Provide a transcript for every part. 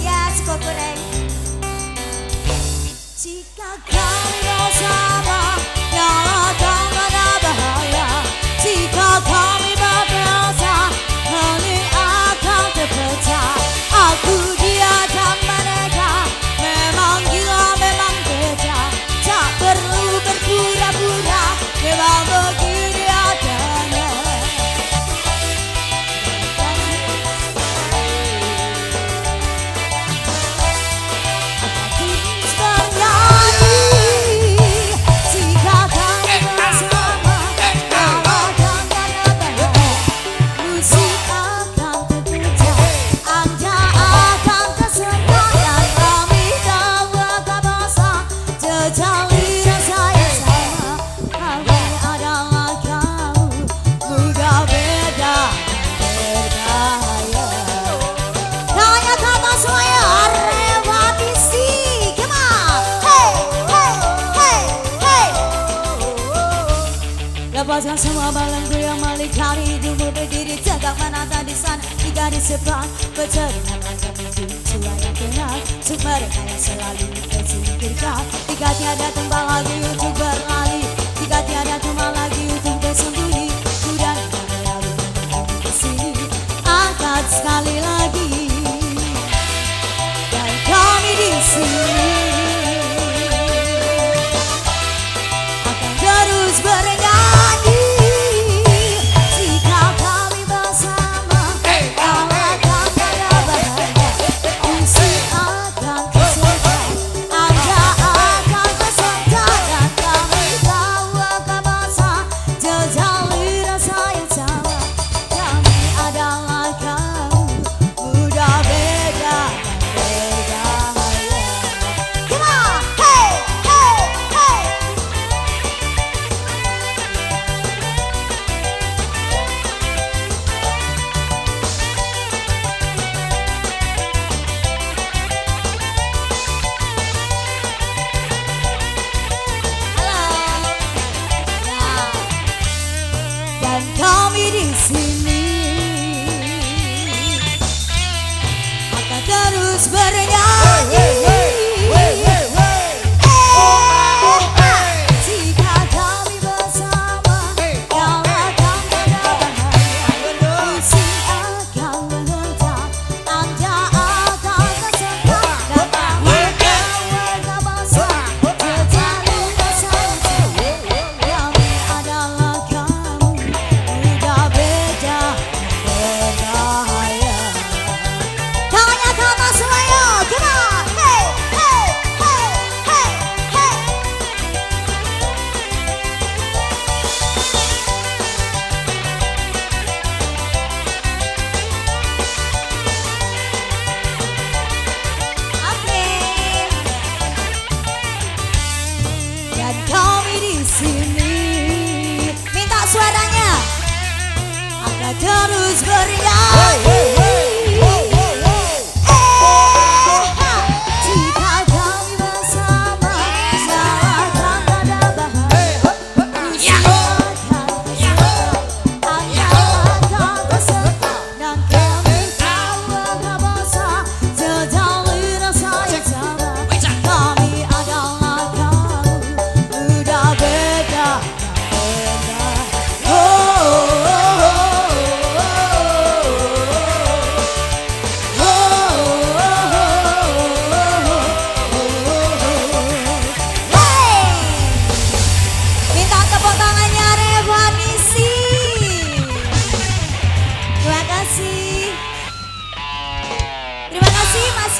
Ya, Jika kau rasa Lepaskan semua balangku yang malik kali berdiri jaga menata di sana. Tiga di sebelah bercerita Langkah menuju jiwa yang benar Untuk mereka yang selalu tersingkirkan. Tiga tiada tempat lagi untuk berlari. Tiga tiada tempat lagi untuk bersembunyi. Ku dan lalu di sini. Angkat sekali lagi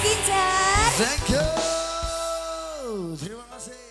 Thank you. Terima kasih.